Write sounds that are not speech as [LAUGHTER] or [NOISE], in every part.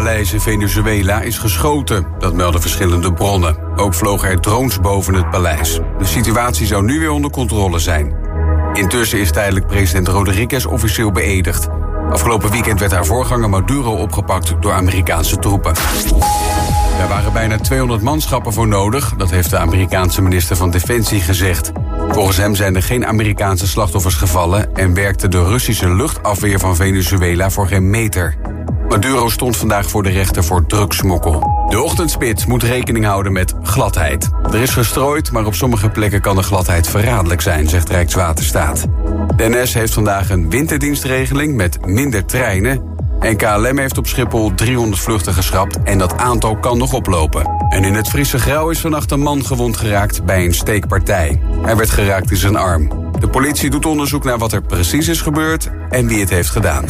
in Venezuela is geschoten. Dat melden verschillende bronnen. Ook vlogen er drones boven het paleis. De situatie zou nu weer onder controle zijn. Intussen is tijdelijk president Rodriguez officieel beëdigd. Afgelopen weekend werd haar voorganger Maduro opgepakt door Amerikaanse troepen. Er waren bijna 200 manschappen voor nodig, dat heeft de Amerikaanse minister van Defensie gezegd. Volgens hem zijn er geen Amerikaanse slachtoffers gevallen en werkte de Russische luchtafweer van Venezuela voor geen meter. Maduro stond vandaag voor de rechter voor drugsmokkel. De ochtendspits moet rekening houden met gladheid. Er is gestrooid, maar op sommige plekken kan de gladheid verraderlijk zijn, zegt Rijkswaterstaat. De NS heeft vandaag een winterdienstregeling met minder treinen. En KLM heeft op Schiphol 300 vluchten geschrapt en dat aantal kan nog oplopen. En in het Friese Grauw is vannacht een man gewond geraakt bij een steekpartij. Hij werd geraakt in zijn arm. De politie doet onderzoek naar wat er precies is gebeurd en wie het heeft gedaan.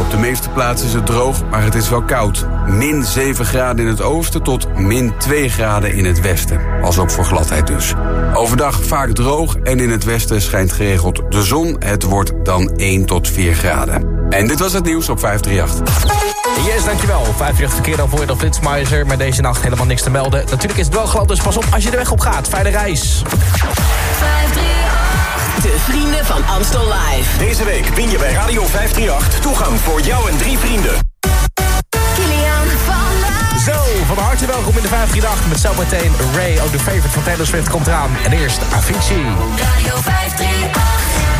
Op de meeste plaatsen is het droog, maar het is wel koud. Min 7 graden in het oosten tot min 2 graden in het westen. Als ook voor gladheid dus. Overdag vaak droog en in het westen schijnt geregeld de zon. Het wordt dan 1 tot 4 graden. En dit was het nieuws op 538. Yes, dankjewel. 538 verkeer dan voor je dan Flitsmeiser. Maar deze nacht helemaal niks te melden. Natuurlijk is het wel glad, dus pas op als je de weg op gaat. Fijne reis. 538. De vrienden van Amstel Live. Deze week win je bij Radio 538 toegang voor jou en drie vrienden. Kilian van. Zo, van harte welkom in de 538 met zometeen Ray. Ook de favorite van Taylor Swift komt eraan. En eerst Avicii. Radio 538.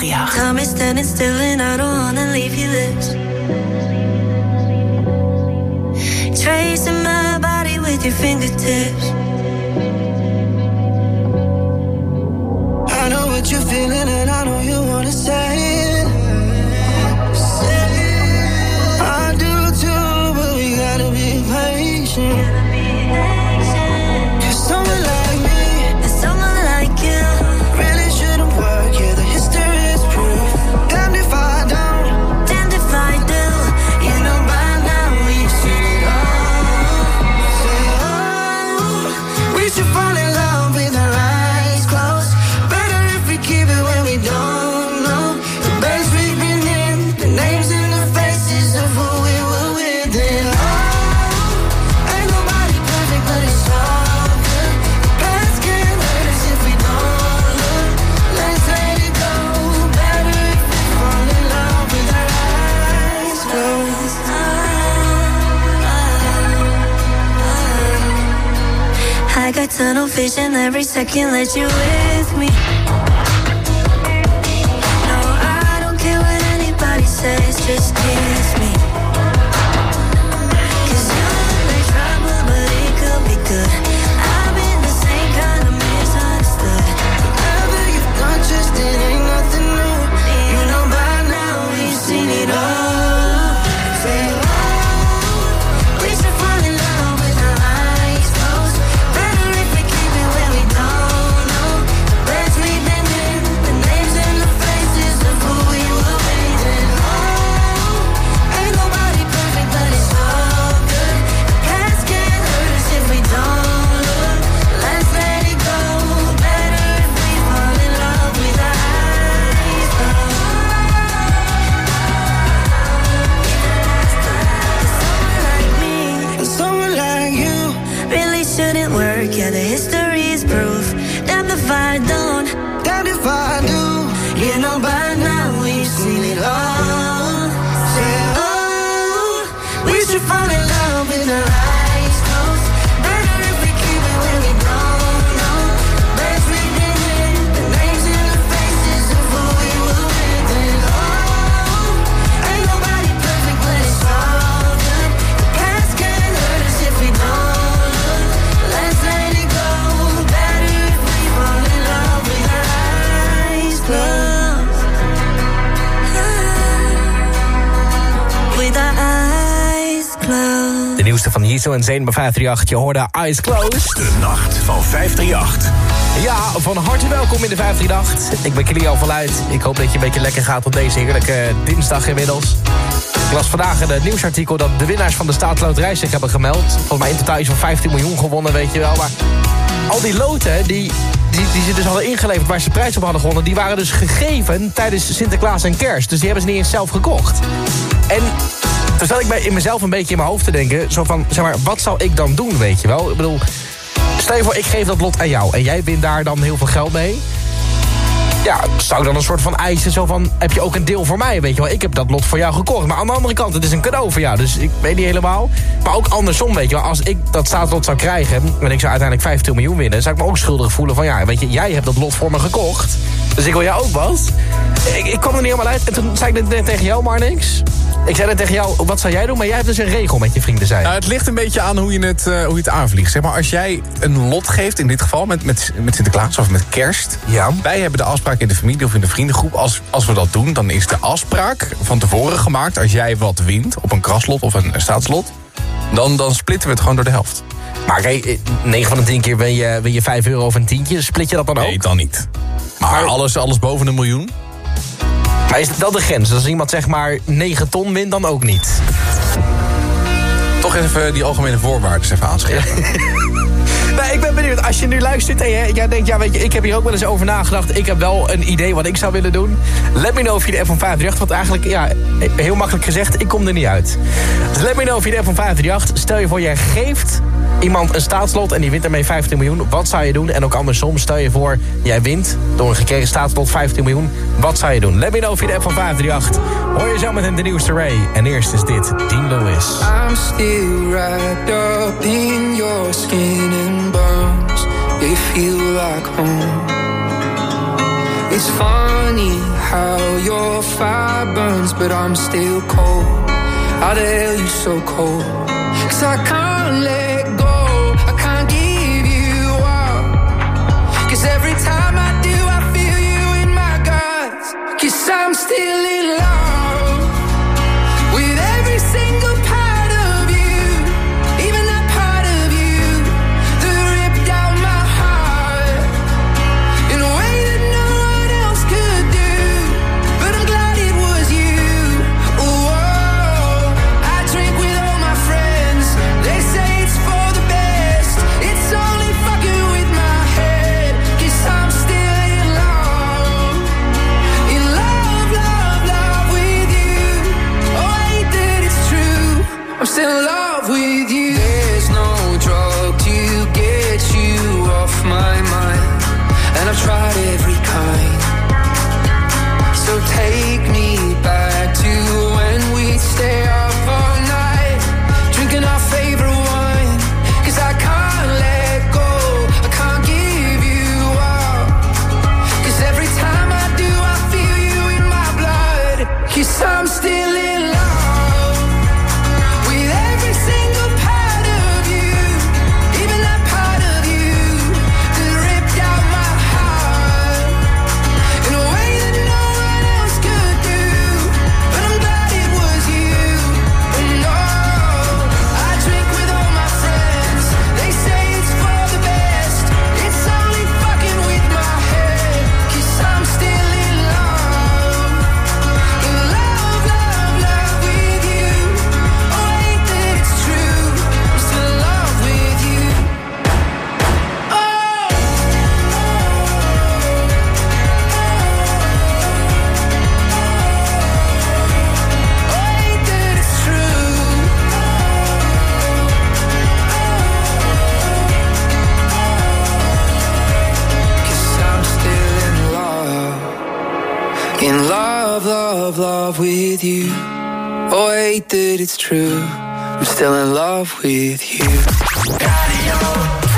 538. Time is standing still and I don't wanna leave your lips. Tracing my body with your fingertips. Every second, let you with me. En Zane bij 538. Je hoorde Eyes Closed. De nacht van 538. Ja, van harte welkom in de 538. Ik ben Kilian van Luid. Ik hoop dat je een beetje lekker gaat op deze heerlijke dinsdag inmiddels. Ik las vandaag in het nieuwsartikel dat de winnaars van de staatsloterij zich hebben gemeld. Volgens mij in totaal iets van 15 miljoen gewonnen, weet je wel. Maar al die loten die, die, die ze dus hadden ingeleverd waar ze prijs op hadden gewonnen... die waren dus gegeven tijdens Sinterklaas en Kerst. Dus die hebben ze niet eens zelf gekocht. En toen zat ik bij, in mezelf een beetje in mijn hoofd te denken... zo van, zeg maar, wat zou ik dan doen, weet je wel? Ik bedoel, stel je voor, ik geef dat lot aan jou... en jij wint daar dan heel veel geld mee... Ja, zou dan een soort van eisen zo van... heb je ook een deel voor mij, weet je wel? Ik heb dat lot voor jou gekocht. Maar aan de andere kant, het is een cadeau voor jou. Dus ik weet niet helemaal. Maar ook andersom, weet je wel. Als ik dat staatslot zou krijgen... en ik zou uiteindelijk 15 miljoen winnen... zou ik me ook schuldig voelen van... ja, weet je, jij hebt dat lot voor me gekocht. Dus ik wil jou ook wat. Ik, ik kwam er niet helemaal uit. En toen zei ik net tegen jou maar niks. Ik zei net tegen jou, wat zou jij doen? Maar jij hebt dus een regel met je vrienden, zei je. Nou, het ligt een beetje aan hoe je het, eh, hoe je het aanvliegt. Zeg maar, als jij een lot geeft, in dit geval met, met, met Sinterklaas of met kerst... Ja. wij hebben de afspraak in de familie of in de vriendengroep... Als, als we dat doen, dan is de afspraak van tevoren gemaakt... als jij wat wint op een kraslot of een, een staatslot... Dan, dan splitten we het gewoon door de helft. Maar kijk, 9 van de 10 keer win je, win je 5 euro of een tientje. Split je dat dan ook? Nee, dan niet. Maar alles, alles boven een miljoen? Maar is dat de grens? Als iemand zeg maar 9 ton wint, dan ook niet? Toch even die algemene voorwaarden even aanscherpen. [LAUGHS] Ik ben benieuwd. Als je nu luistert en jij denkt... ja, weet je, ik heb hier ook wel eens over nagedacht. Ik heb wel een idee wat ik zou willen doen. Let me know via de F van 538. Want eigenlijk, ja, heel makkelijk gezegd, ik kom er niet uit. Dus let me know via de F van 538. Stel je voor, jij geeft iemand een staatslot en die wint ermee 15 miljoen. Wat zou je doen? En ook andersom, stel je voor, jij wint door een gekregen staatslot 15 miljoen. Wat zou je doen? Let me know via de app van 538. Hoor je zo meteen de nieuwste Ray. En eerst is dit Dean Lewis. I'm still wrapped up in your skin and bones. They feel like home. It's funny how your fire burns, but I'm still cold. How the you so cold? Cause I can't let feeling in love, love, love with you. Oh, hate that it's true. I'm still in love with you. Radio.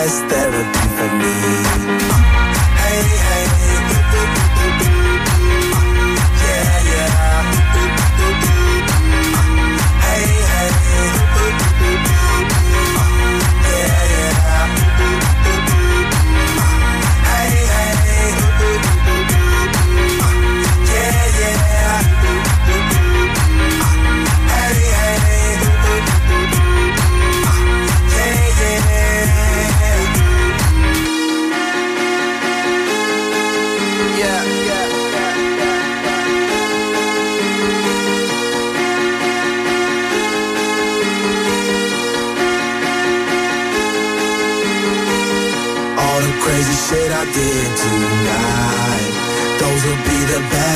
best therapy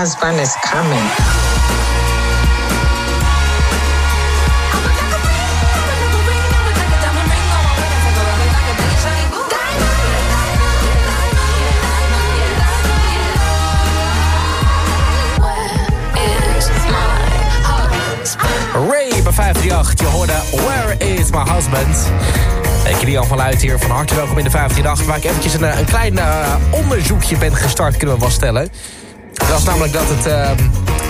Is my husband? Ray bij 538. Je hoorde Where is my husband? Ik Kilian van Luit hier, van harte welkom in de 538... waar ik eventjes een, eh, klein eh, onderzoekje ben gestart, kunnen we wel. Namelijk dat, het, ehm,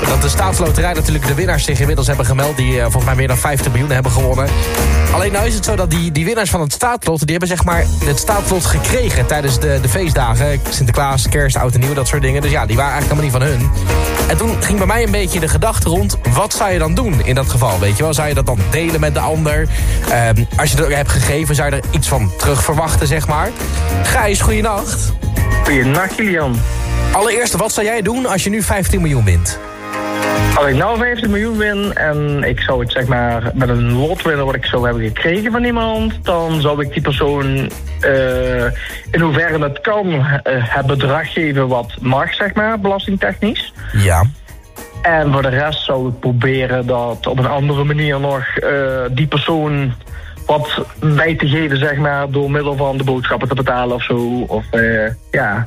dat de staatsloterij natuurlijk de winnaars zich inmiddels hebben gemeld... die eh, volgens mij meer dan 50 miljoen hebben gewonnen. Alleen nou is het zo dat die, die winnaars van het staatslot... die hebben zeg maar het staatslot gekregen tijdens de, de feestdagen. Sinterklaas, kerst, oud en nieuw, dat soort dingen. Dus ja, die waren eigenlijk helemaal niet van hun. En toen ging bij mij een beetje de gedachte rond... wat zou je dan doen in dat geval, weet je wel? Zou je dat dan delen met de ander? Ehm, als je het hebt gegeven, zou je er iets van terug verwachten, zeg maar? Gijs, goeienacht. Goeienacht, Kilian. Allereerst, wat zou jij doen als je nu 15 miljoen wint? Als ik nou 50 miljoen win en ik zou het zeg maar met een lot winnen wat ik zou hebben gekregen van iemand, dan zou ik die persoon eh, in hoeverre het kan eh, het bedrag geven wat mag, zeg maar, belastingtechnisch. Ja. En voor de rest zou ik proberen dat op een andere manier nog eh, die persoon wat bij te geven, zeg maar, door middel van de boodschappen te betalen of zo. Of ja.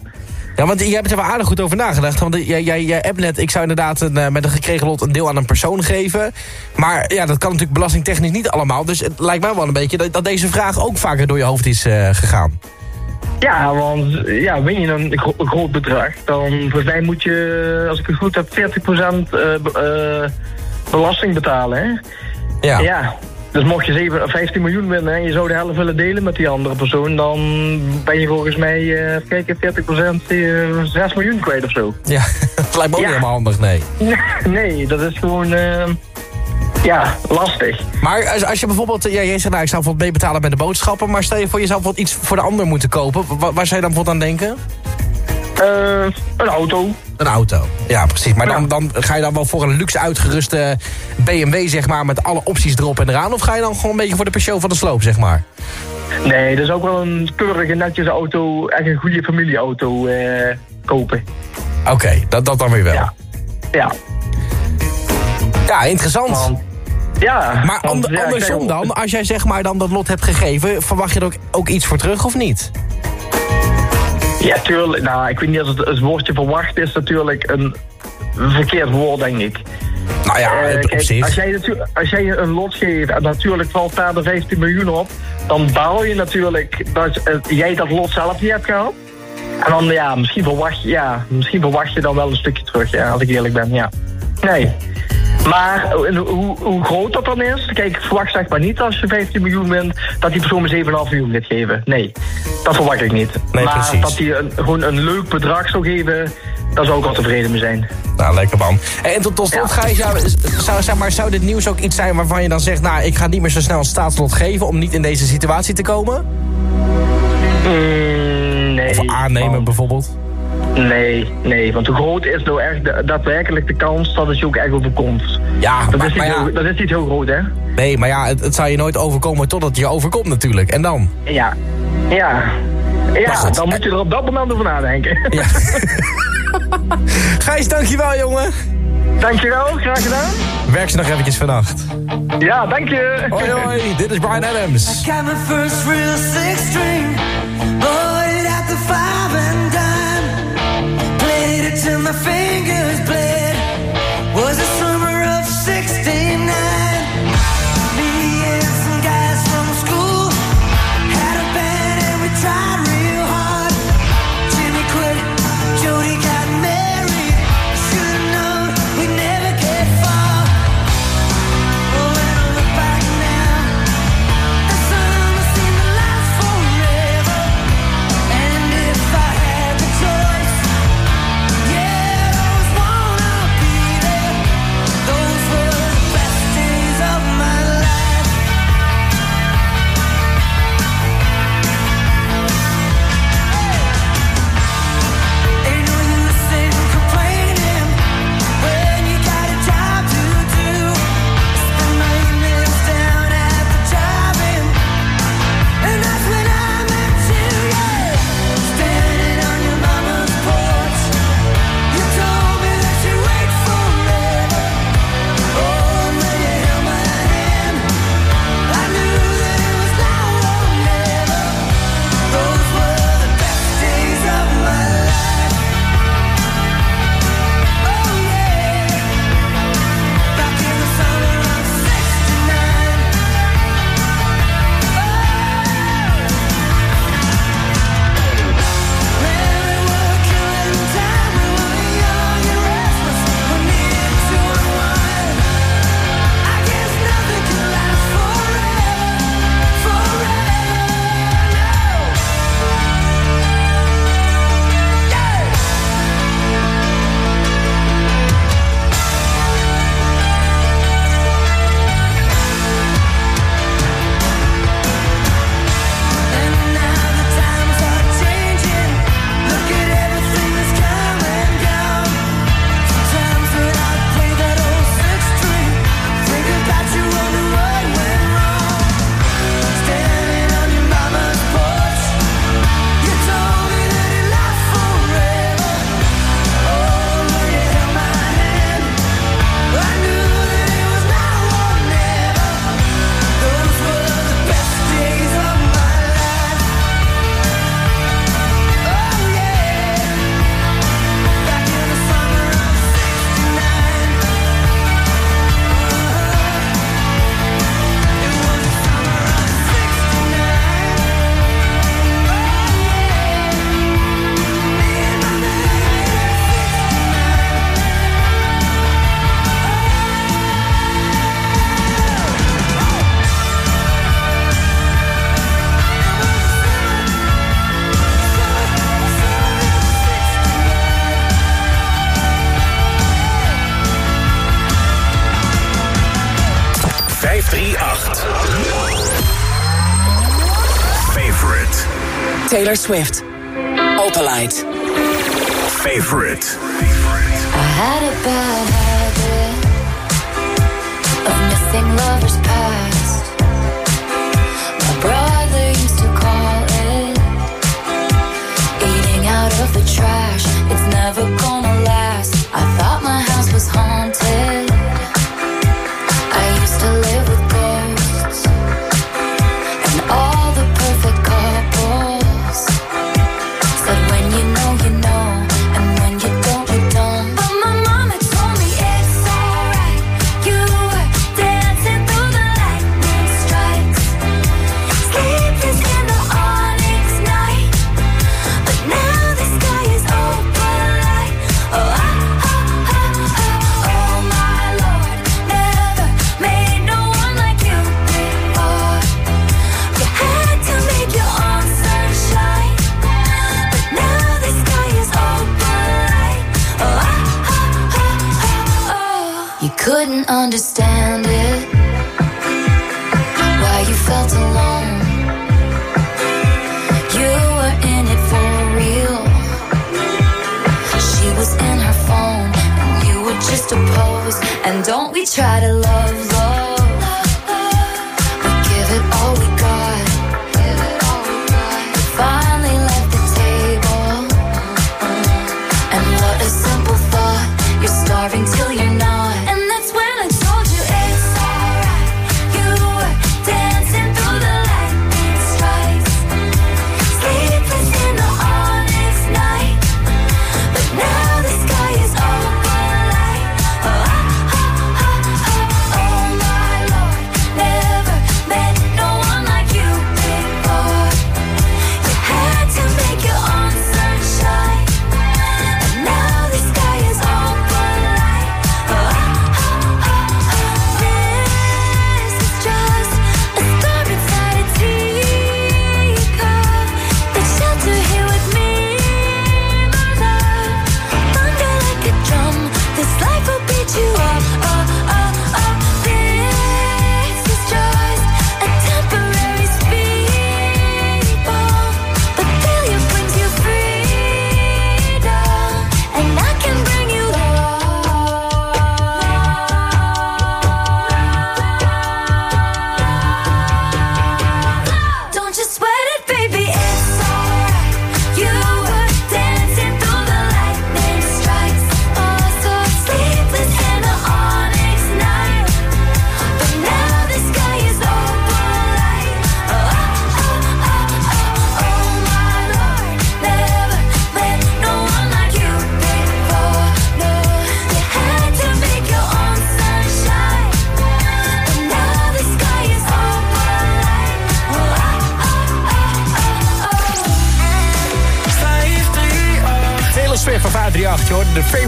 Ja, want jij hebt er wel aardig goed over nagedacht. Want jij, jij, jij hebt net, ik zou inderdaad een, eh, met een gekregen lot een deel aan een persoon geven. Maar ja, dat kan natuurlijk belastingtechnisch niet allemaal. Dus het lijkt mij wel een beetje dat, dat deze vraag ook vaker door je hoofd is eh, gegaan. Ja, want ja, win je een gro- een groot bedrag, dan volgens mij moet je, als ik het goed heb, 40% eh, be- eh, belasting betalen. Hè? Ja. Ja. Dus mocht je 7, 15 miljoen winnen en je zou de helft willen delen met die andere persoon, dan ben je volgens mij, eh even kijken, 40% eh, 6 miljoen kwijt of zo. Ja, [LAUGHS] dat lijkt me ook Ja. niet helemaal handig, nee. [LAUGHS] nee, dat is gewoon, eh, ja, lastig. Maar als, als je bijvoorbeeld, ja, jij zegt nou, ik zou bijvoorbeeld meebetalen met de boodschappen, maar stel je voor, je zou bijvoorbeeld iets voor de ander moeten kopen. Wa- waar zou je dan bijvoorbeeld aan denken? Eh, een auto. Een auto. Ja, precies. Maar dan, dan ga je dan wel voor een luxe uitgeruste BMW, zeg maar, met alle opties erop en eraan? Of ga je dan gewoon een beetje voor de Peugeot van de sloop, zeg maar? Nee, dat is ook wel een keurige, netjes auto, echt een goede familieauto eh, kopen. Oké, dat, dat dan weer wel. Ja. Ja, Ja, interessant. want, ja. maar want, ja, andersom dan, als jij zeg maar dan dat lot hebt gegeven... verwacht je er ook, ook iets voor terug of niet? Ja, tuurlijk. Nou, ik weet niet of het, het woordje verwacht is natuurlijk een verkeerd woord, denk ik. Nou ja, kijk, zich. Als jij, als jij een lot geeft en natuurlijk valt daar de 15 miljoen op, dan baal je natuurlijk dat eh, jij dat lot zelf niet hebt gehad. En dan, ja, misschien verwacht, je- ja, misschien verwacht je dan wel een stukje terug, ja, als ik eerlijk ben, ja. Nee. Maar eh, hoe, hoe groot dat dan is, kijk, ik verwacht zeg maar niet als je 15 miljoen wint, dat die persoon me 7,5 miljoen gaat geven. Nee, dat verwacht ik niet. Nee, maar precies. dat hij gewoon een leuk bedrag zou geven, daar zou ik wel tevreden mee zijn. Nou, lekker man. En tot, tot slot, Ja. Gijs, ja, zou, zeg maar, zou dit nieuws ook iets zijn waarvan je dan zegt... nou, ik ga niet meer zo snel een staatslot geven om niet in deze situatie te komen? Mm, nee. Of aannemen want- bijvoorbeeld? Nee, nee, want hoe groot is nou echt de- daadwerkelijk de kans dat het je ook echt overkomt? Ja, Dat, maar, is, niet maar ja, heel, dat is niet heel groot, hè? nee, maar ja, het, het zou je nooit overkomen totdat het je overkomt natuurlijk. En dan? Ja. Ja. Ja, goed. dan moet je er op dat moment over nadenken. Ja. [LAUGHS] Gijs, dankjewel jongen. Dankjewel, graag gedaan. Werk ze nog eventjes vannacht. Ja, dank je. Hoi hoi, dit is Brian Adams. Got my first real six string. At the dime. in the face Taylor Swift. Opalite. Favorite. I had a bad habit of missing lovers past. My brother used to call it eating out of the trash.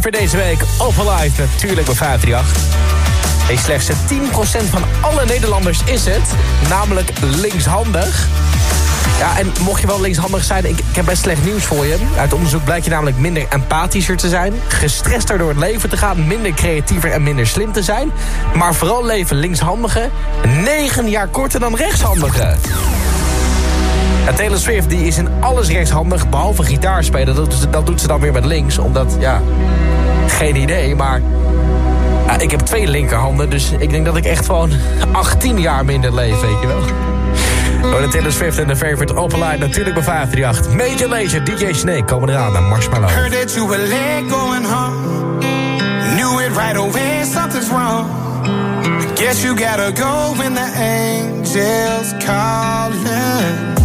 Favorite deze week. Live, natuurlijk bij 538. Hey, slechts 10% van alle Nederlanders is het. Namelijk linkshandig. Ja, en mocht je wel linkshandig zijn, ik, ik heb best slecht nieuws voor je. Uit onderzoek blijkt je namelijk minder empathischer te zijn... gestrester door het leven te gaan, minder creatiever en minder slim te zijn... maar vooral leven linkshandigen 9 jaar korter dan rechtshandigen. Ja, Taylor Swift die is in alles rechtshandig, behalve gitaar spelen. Dat, dat doet ze dan weer met links, omdat, ja, geen idee. Maar ik heb twee linkerhanden, dus ik denk dat ik echt gewoon [LAUGHS] 18 jaar minder leef, weet je wel. Door de Taylor Swift en de favorite Opalite natuurlijk bij 538. Major Lazer, DJ Snake komen eraan naar Marshmallow. Heard that it right away, something's wrong. Guess you gotta go when the angels calling.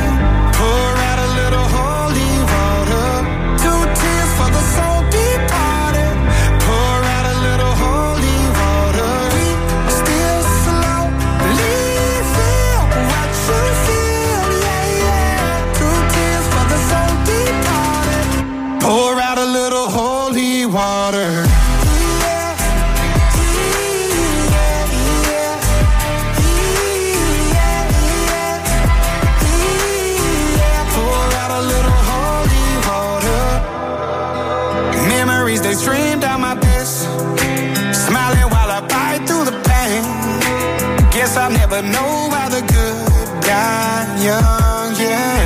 I'll know why the good die young, yeah.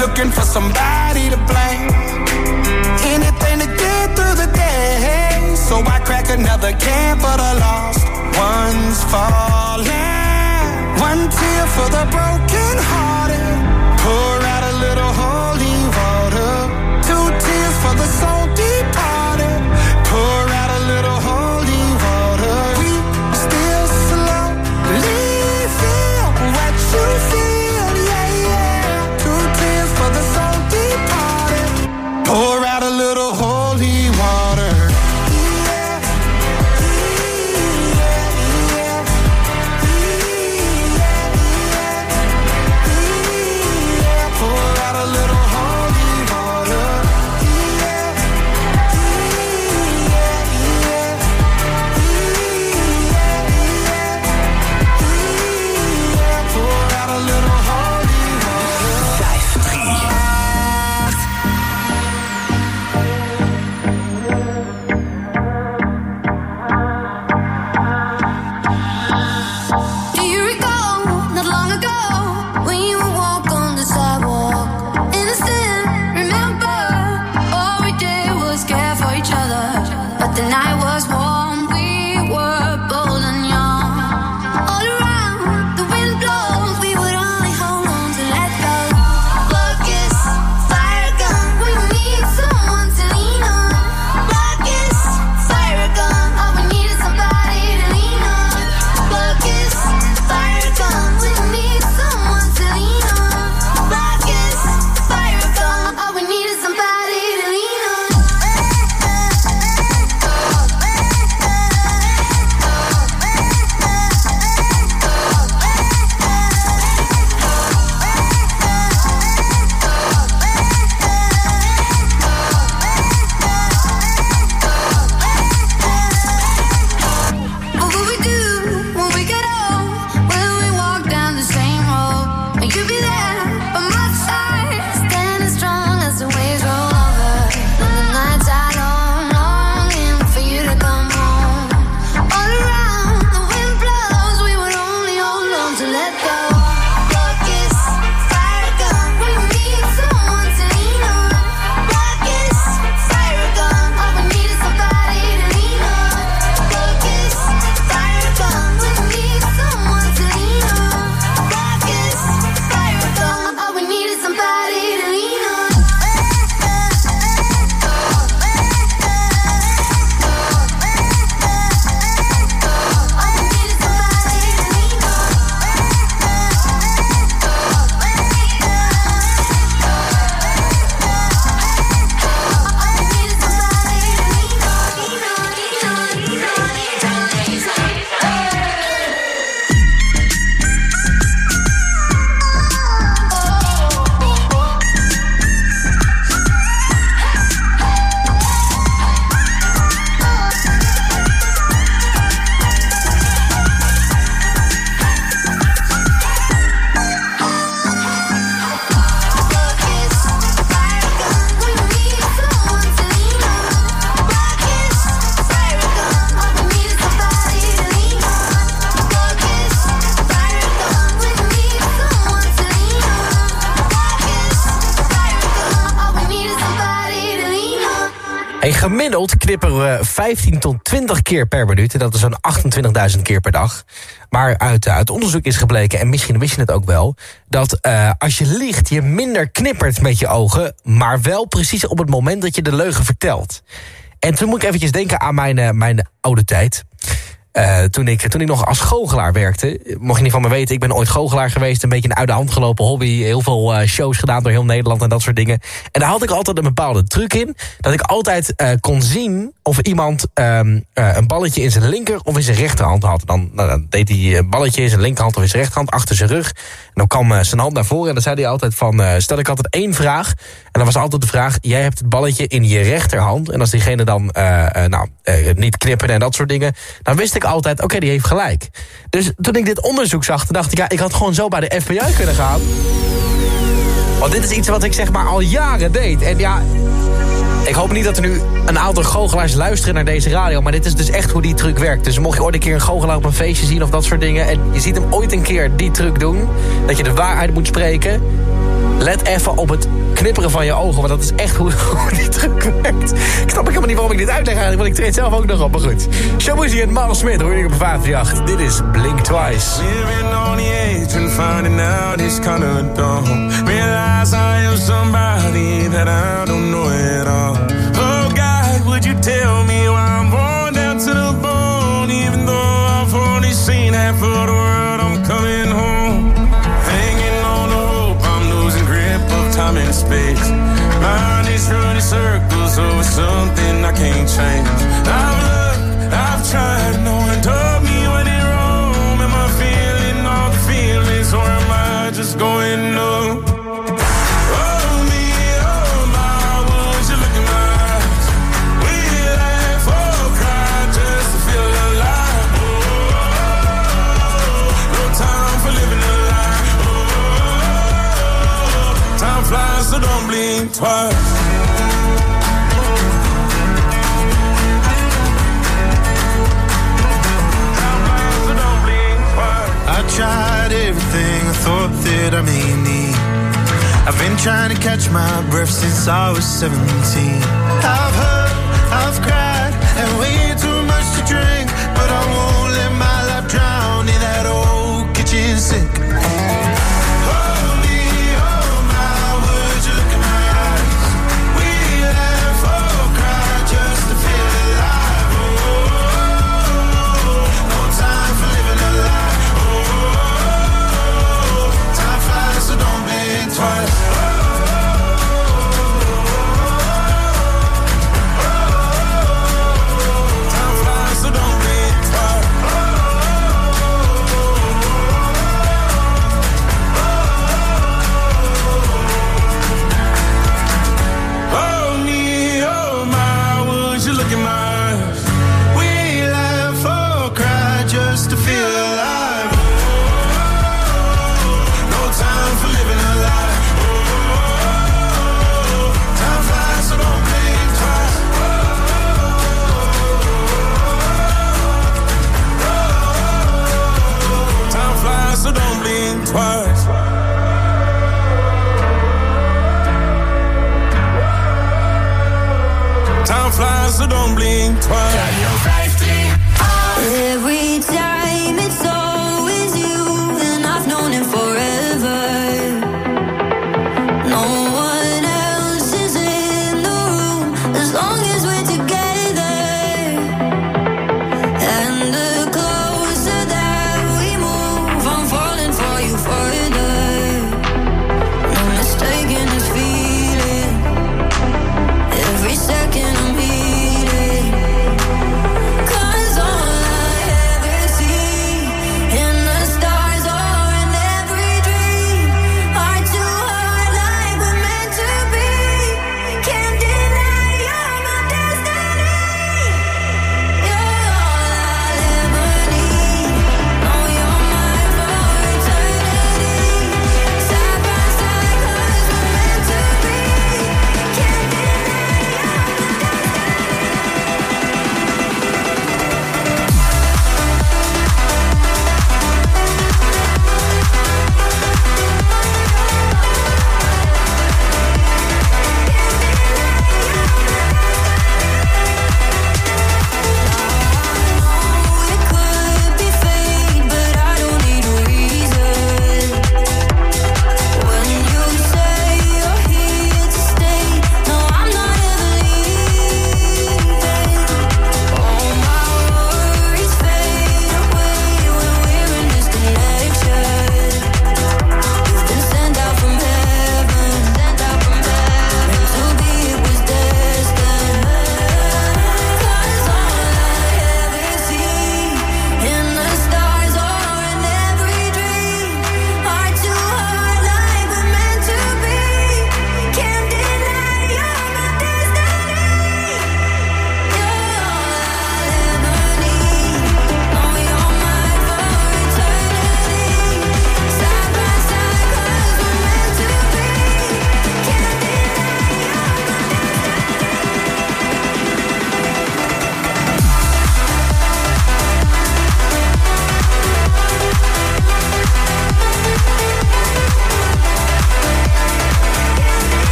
Looking for somebody to blame. Anything to get through the day. So I crack another can for the lost ones falling. One tear for the broken hearted. Pour out a little holy Hey, gemiddeld knipperen we 15 tot 20 keer per minuut. En dat is zo'n 28.000 keer per dag. Maar uit, uit onderzoek is gebleken, en misschien wist je het ook wel... dat eh, als je liegt, je minder knippert met je ogen... maar wel precies op het moment dat je de leugen vertelt. En toen moet ik eventjes denken aan mijn, eh, mijn oude tijd... Eh, toen, ik, toen ik nog als goochelaar werkte, mocht je niet van me weten... ik ben ooit goochelaar geweest, een beetje een uit de hand gelopen hobby... heel veel eh, shows gedaan door heel Nederland en dat soort dingen. En daar had ik altijd een bepaalde truc in... dat ik altijd eh, kon zien of iemand ehm, eh, een balletje in zijn linker of in zijn rechterhand had. Dan, nou, deed hij een balletje in zijn linkerhand of in zijn rechterhand achter zijn rug. En dan kwam zijn hand naar voren en dan zei hij altijd van... stel ik altijd één vraag en dan was altijd de vraag, jij hebt het balletje in je rechterhand. En als diegene dan eh, eh, nou, eh, niet knippen en dat soort dingen... dan wist ik altijd, oké, die heeft gelijk. Dus toen ik dit onderzoek zag, dacht ik... ja, ik had gewoon zo bij de FBI kunnen gaan. Want dit is iets wat ik zeg maar al jaren deed. En ja, ik hoop niet dat er nu een aantal goochelaars luisteren naar deze radio... maar dit is dus echt hoe die truc werkt. Dus mocht je ooit een keer een goochelaar op een feestje zien of dat soort dingen... en je ziet hem ooit een keer die truc doen... dat je de waarheid moet spreken Let even op het knipperen van je ogen, want dat is echt hoe, [LAUGHS] hoe die truc werkt. Ik snap ik helemaal niet waarom ik dit uitleg eigenlijk, want ik treed zelf ook nog op. Maar goed, Shabuzi en Marl Smit, hoor je op 538. Dit is Blink Twice. on the edge and finding out it's kind of dumb. Realize I am somebody that I don't know at all. can't change. I've looked, I've tried, no one told me when it wrong. Am I feeling all the feelings, or am I just going oh, oh, numb? Oh, so don't blink twice I may need. I've been trying to catch my breath since I was 17. I've hurt, I've cried. ze dan blinkt. Maar...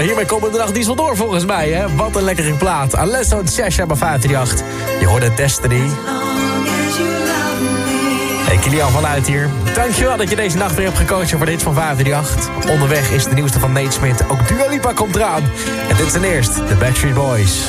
Nou, hiermee komen de dag diesel door volgens mij. Hè? Wat een lekkere plaat. Alesso Chesha bij 538. Je hoorde Destiny. Hey, Kilian vanuit hier. Dankjewel dat je deze nacht weer hebt gekozen voor dit van 538. Onderweg is de nieuwste van Nate Ook Dua Lipa komt eraan. En dit is ten eerste, de Backstreet Boys.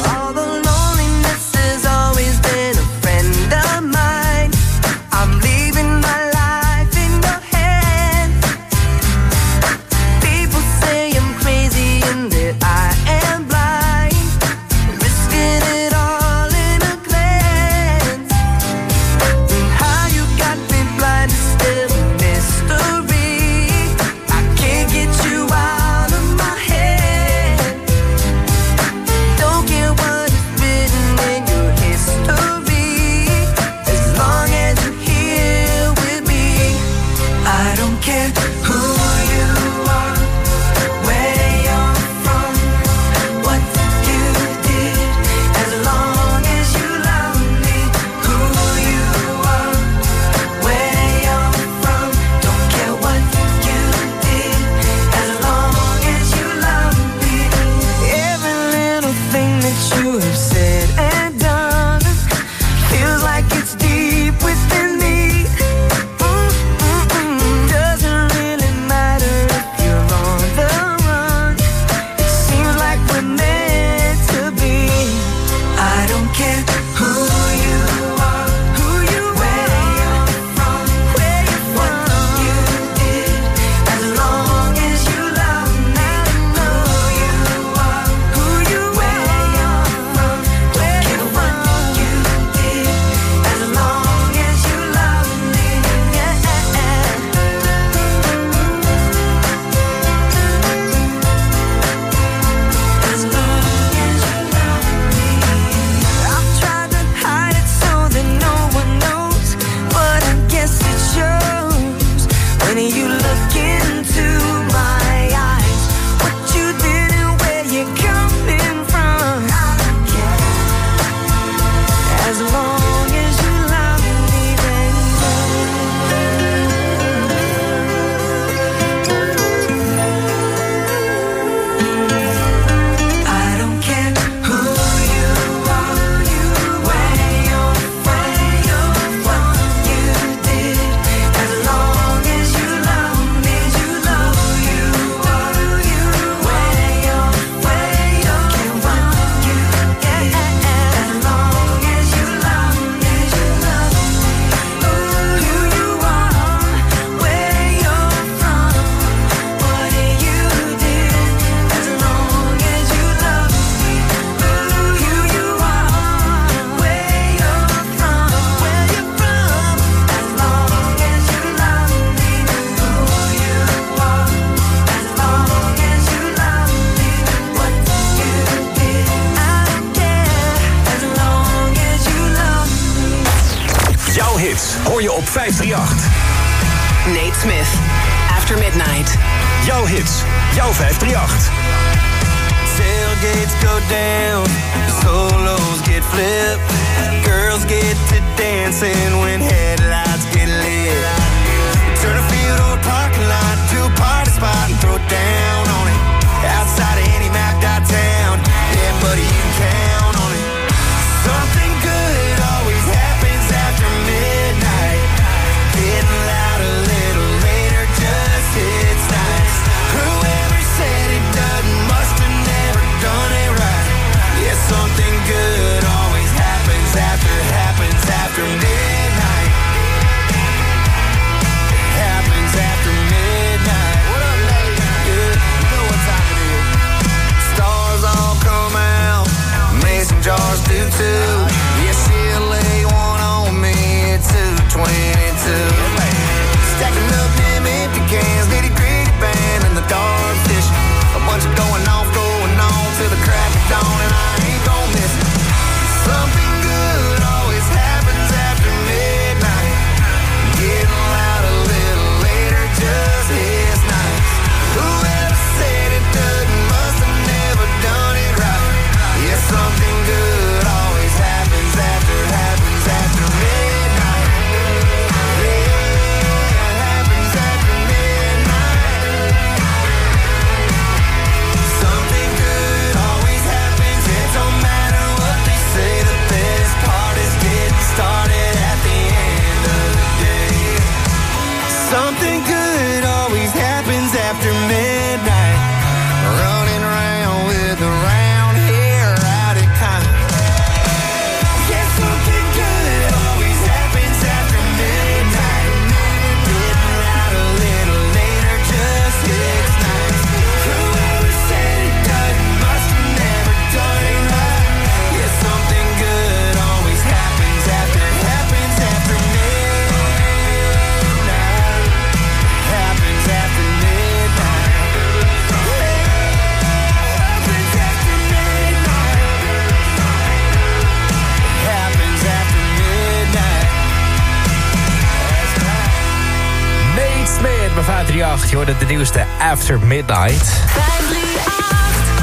De nieuwste After Midnight.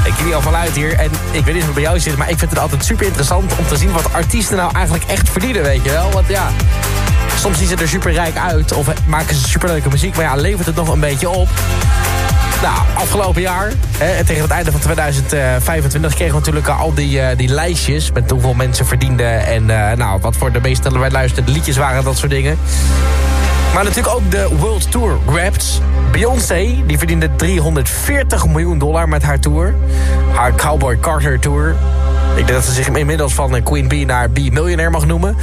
Ik zie al vanuit hier en ik weet niet hoe het bij jou zit... maar ik vind het altijd super interessant om te zien wat artiesten nou eigenlijk echt verdienen, weet je wel? Want ja, soms zien ze er super rijk uit of maken ze superleuke muziek... maar ja, levert het nog een beetje op? Nou, afgelopen jaar, hè, tegen het einde van 2025... kregen we natuurlijk al die, eh, die lijstjes... met hoeveel mensen verdienden... en eh, nou, wat voor de meest luisterde liedjes waren, dat soort dingen. Maar natuurlijk ook de World Tour Raps. Beyoncé, die verdiende 340 miljoen dollar met haar tour. Haar Cowboy Carter Tour. Ik denk dat ze zich inmiddels van eh, Queen Bee naar B-millionaire mag noemen.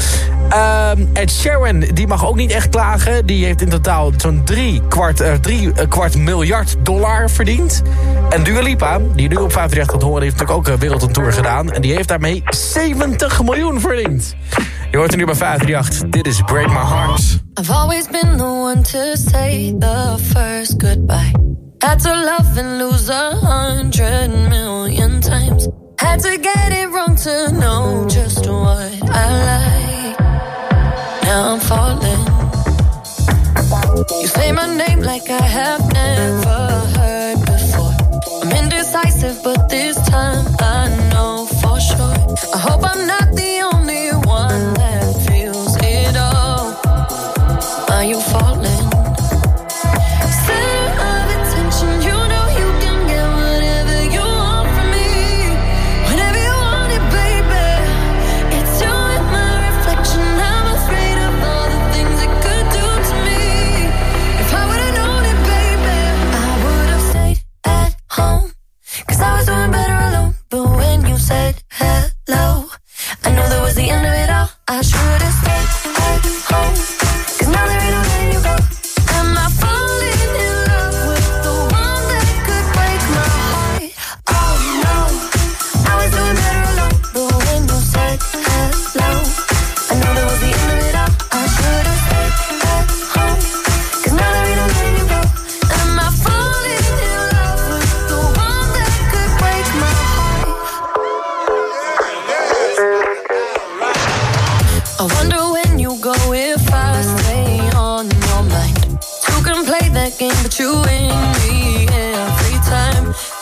Ehm Ed Sheeran, die mag ook niet echt klagen. Die heeft in totaal zo'n drie kwart, eh, drie eh, kwart miljard dollar verdiend. En Dua Lipa, die nu op 538 gaat horen... heeft natuurlijk ook een wereldtour gedaan. En die heeft daarmee 70 miljoen verdiend. Je hoort er nu bij 538. Dit is Break My Heart. I've always been the one to say the first goodbye. Had to love and lose a hundred million times. Had to get it wrong to know just what I like. Now I'm falling. You say my name like I have never heard before. I'm indecisive, but this time I know for sure. I hope I'm you go if I stay on your mind. You can play that game, but you win me every time.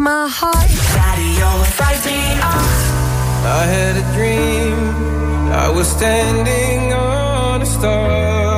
My heart? Radio 538. I had a dream. I was standing on a star.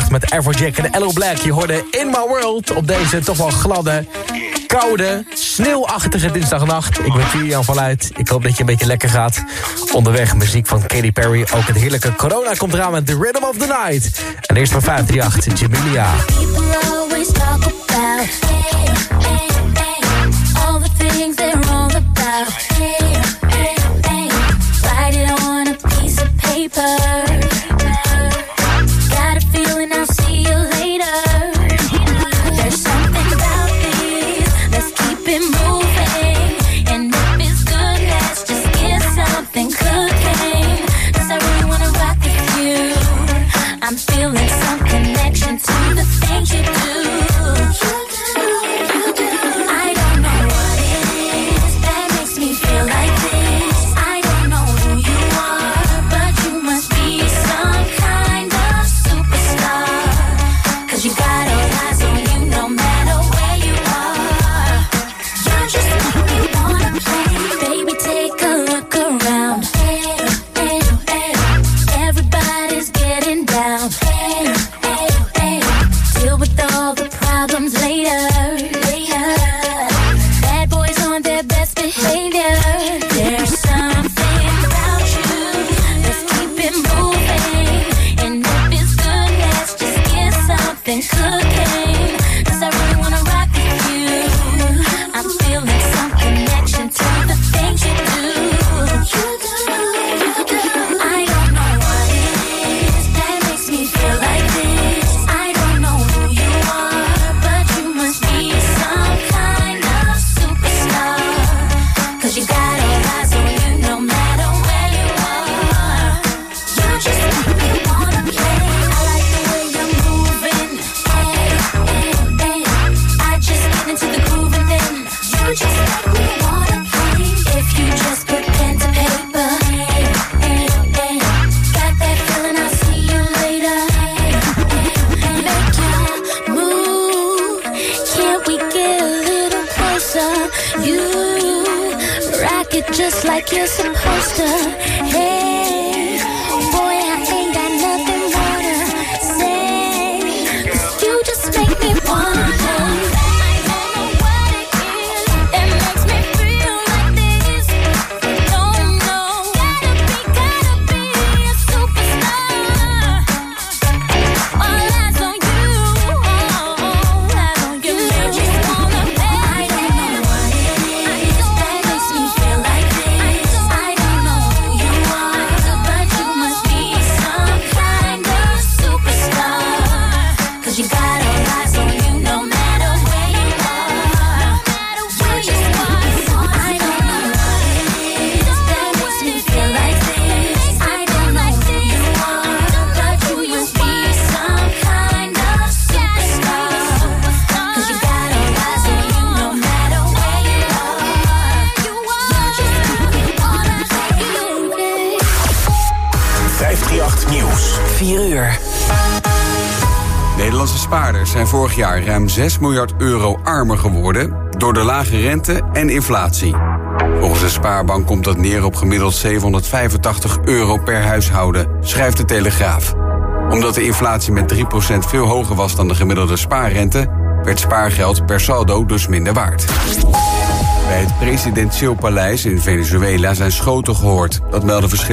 gebracht met Jack en Ello Black. Je hoorde In My World op deze toch wel gladde, koude, sneeuwachtige dinsdagnacht. Ik ben Kilian van Luit. Ik hoop dat je een beetje lekker gaat. Onderweg muziek van Katy Perry. Ook het heerlijke corona komt eraan met The Rhythm of the Night. En eerst van 538, Jamilia. kiss jaar ruim 6 miljard euro armer geworden door de lage rente en inflatie. Volgens de spaarbank komt dat neer op gemiddeld 785 euro per huishouden, schrijft de Telegraaf. Omdat de inflatie met 3% veel hoger was dan de gemiddelde spaarrente, werd spaargeld per saldo dus minder waard. Bij het presidentieel paleis in Venezuela zijn schoten gehoord. Dat melden verschillende